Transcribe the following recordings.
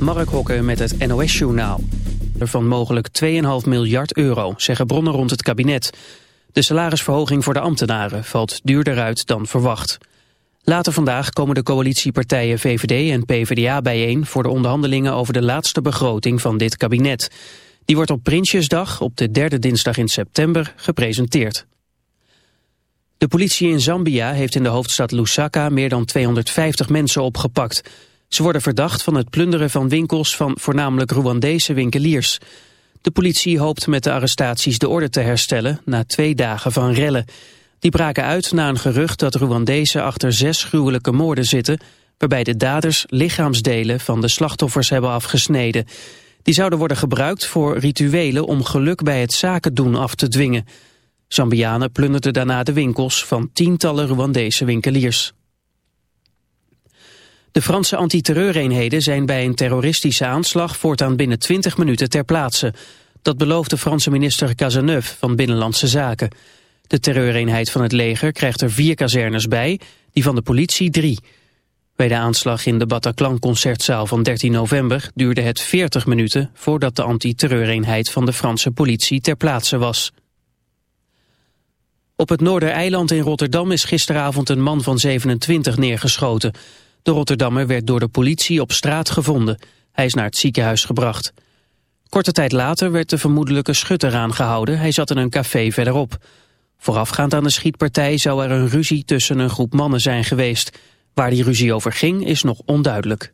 Mark Hokke met het NOS-journaal. Van mogelijk 2,5 miljard euro, zeggen bronnen rond het kabinet. De salarisverhoging voor de ambtenaren valt duurder uit dan verwacht. Later vandaag komen de coalitiepartijen VVD en PvdA bijeen... voor de onderhandelingen over de laatste begroting van dit kabinet. Die wordt op Prinsjesdag, op de derde dinsdag in september, gepresenteerd. De politie in Zambia heeft in de hoofdstad Lusaka meer dan 250 mensen opgepakt... Ze worden verdacht van het plunderen van winkels van voornamelijk Rwandese winkeliers. De politie hoopt met de arrestaties de orde te herstellen na twee dagen van rellen. Die braken uit na een gerucht dat Rwandese achter zes gruwelijke moorden zitten... waarbij de daders lichaamsdelen van de slachtoffers hebben afgesneden. Die zouden worden gebruikt voor rituelen om geluk bij het zaken doen af te dwingen. Zambianen plunderden daarna de winkels van tientallen Rwandese winkeliers. De Franse antiterreureenheden zijn bij een terroristische aanslag voortaan binnen 20 minuten ter plaatse. Dat belooft de Franse minister Cazeneuve van Binnenlandse Zaken. De terreureenheid van het leger krijgt er vier kazernes bij, die van de politie drie. Bij de aanslag in de Bataclan-concertzaal van 13 november duurde het 40 minuten voordat de antiterreureenheid van de Franse politie ter plaatse was. Op het Noordereiland in Rotterdam is gisteravond een man van 27 neergeschoten. De Rotterdammer werd door de politie op straat gevonden. Hij is naar het ziekenhuis gebracht. Korte tijd later werd de vermoedelijke schutter aangehouden. Hij zat in een café verderop. Voorafgaand aan de schietpartij zou er een ruzie tussen een groep mannen zijn geweest. Waar die ruzie over ging is nog onduidelijk.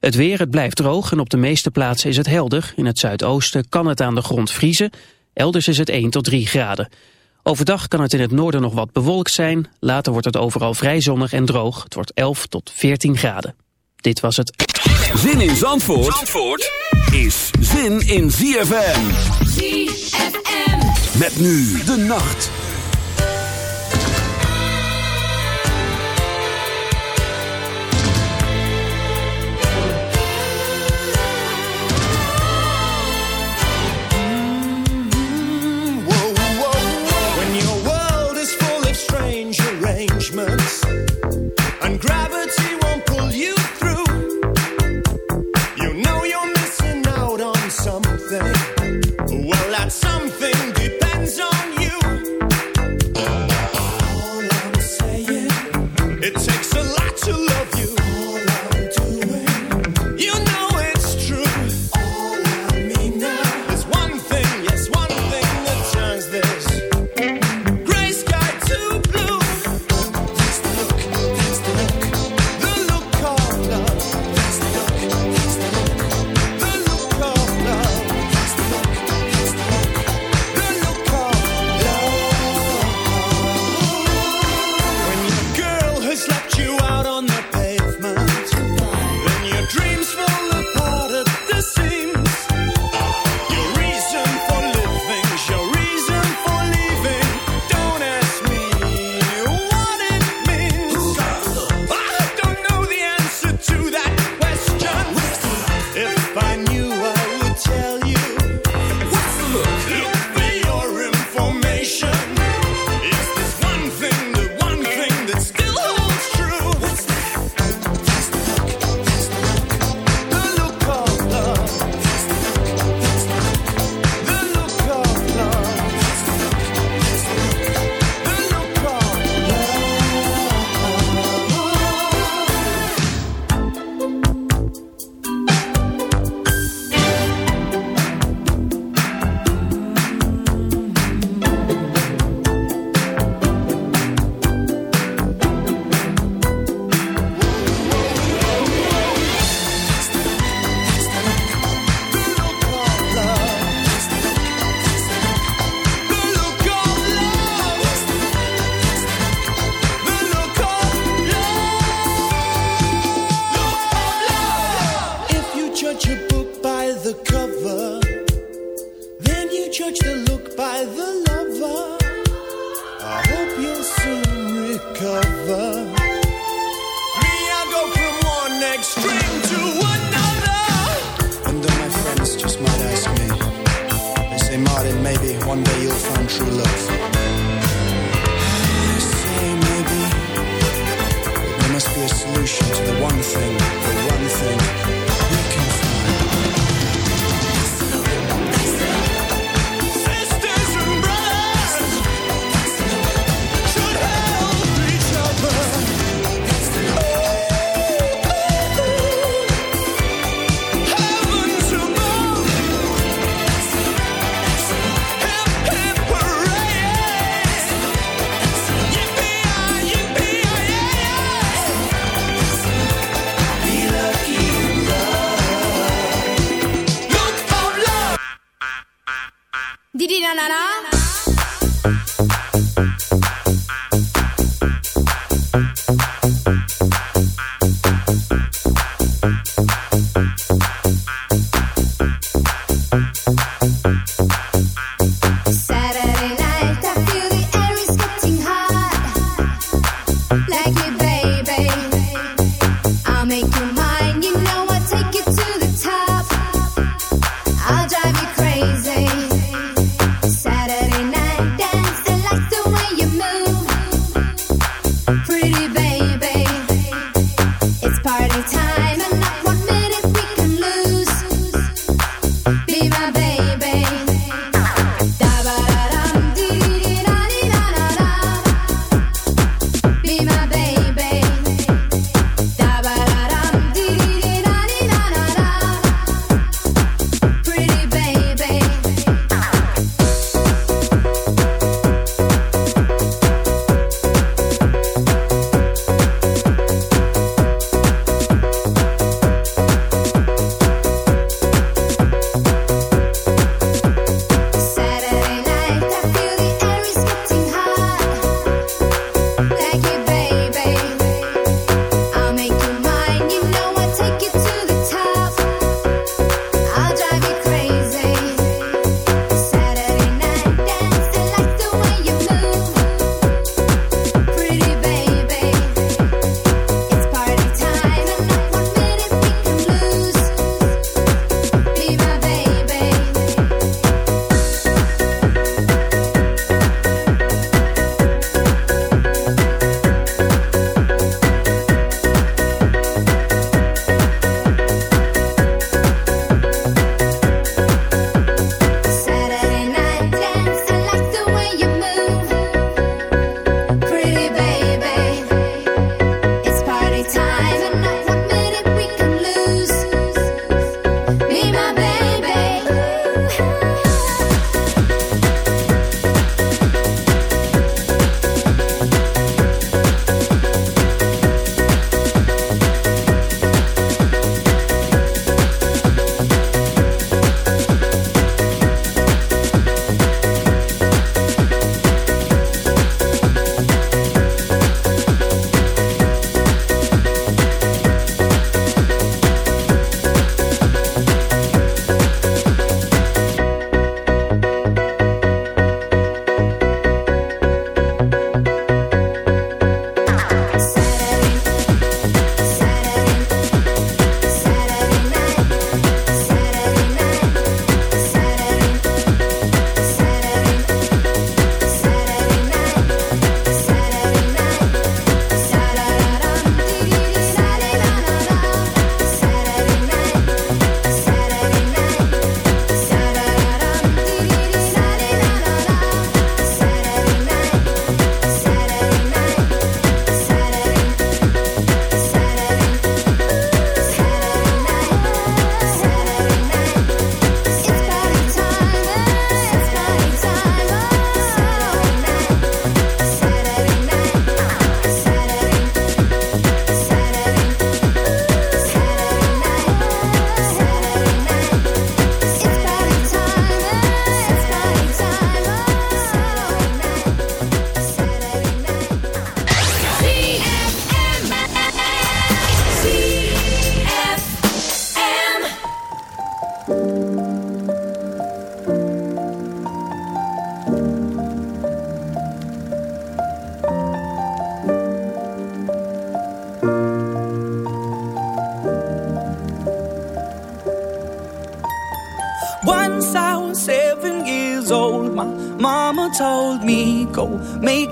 Het weer, het blijft droog en op de meeste plaatsen is het helder. In het zuidoosten kan het aan de grond vriezen. Elders is het 1 tot 3 graden. Overdag kan het in het noorden nog wat bewolkt zijn. Later wordt het overal vrij zonnig en droog. Het wordt 11 tot 14 graden. Dit was het. Zin in Zandvoort, Zandvoort is zin in ZFM. ZFM. Met nu de nacht.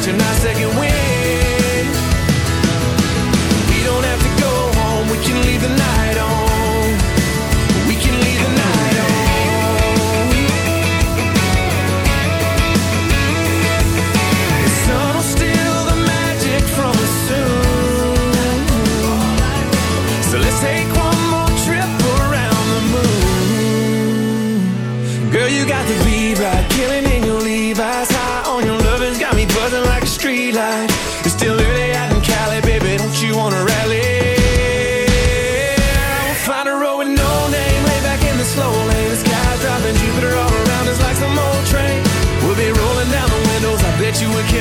searching, not second wind.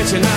Tonight.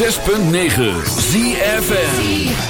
106.9 ZFN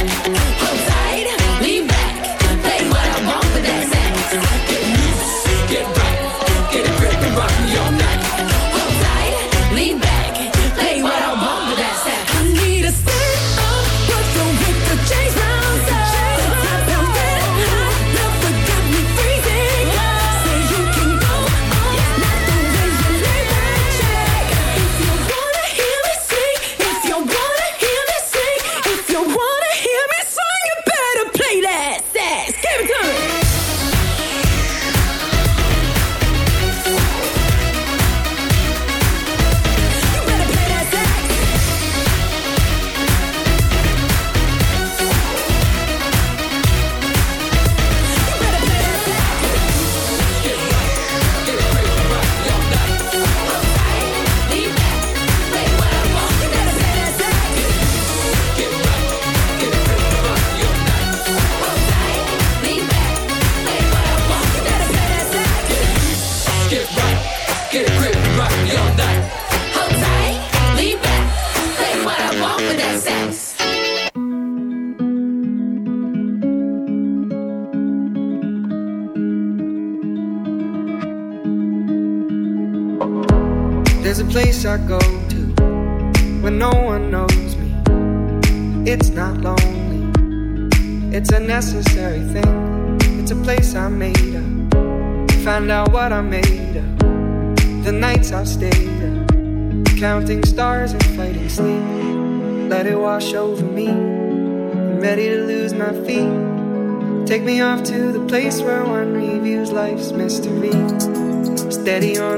Thank you.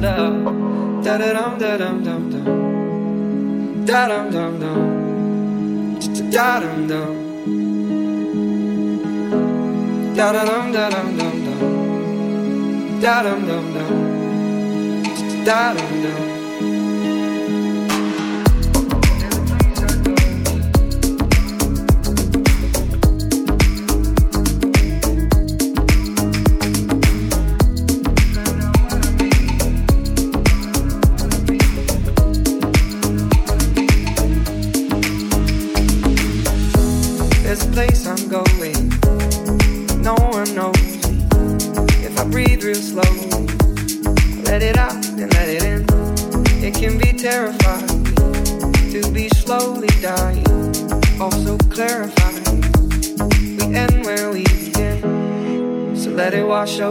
love. Da da dum da dum dum dum. Da dum dum dum. Da dum dum. Da da dum da dum dum dum. Da dum dum dum. Da dum dum.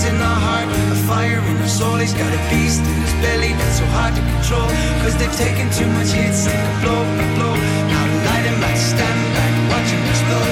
in our heart, a fire in our soul. He's got a beast in his belly that's so hard to control. Cause they've taken too much hits, and blow, blow. Now light him back, stand back, watch him explode.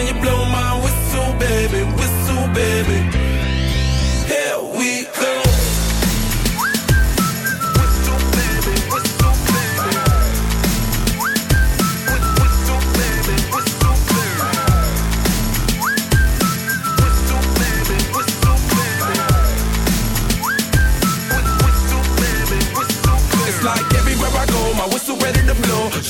Can you blow my whistle, baby? Whistle, baby.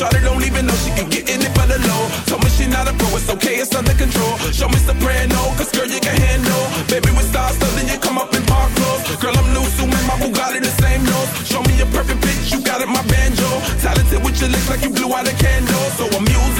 Charlotte don't even know she can get in it for the low. Told me she not a pro, it's okay, it's under control. Show me soprano, cause girl, you can handle. Baby, with stars, so then you come up in park clothes. Girl, I'm new, so man, my Bugatti the same nose. Show me a perfect pitch, you got it, my banjo. Talented with your lips, like you blew out a candle. So I'm using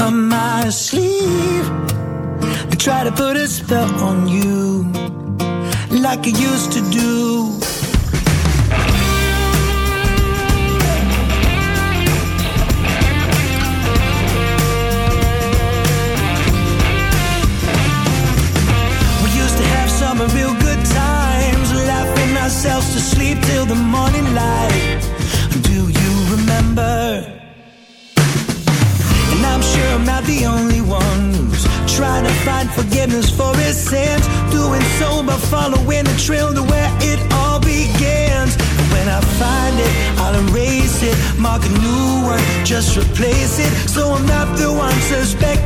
on my sleeve. I try to put a spell on you, like I used to do. just replace it. So I'm not the one suspect.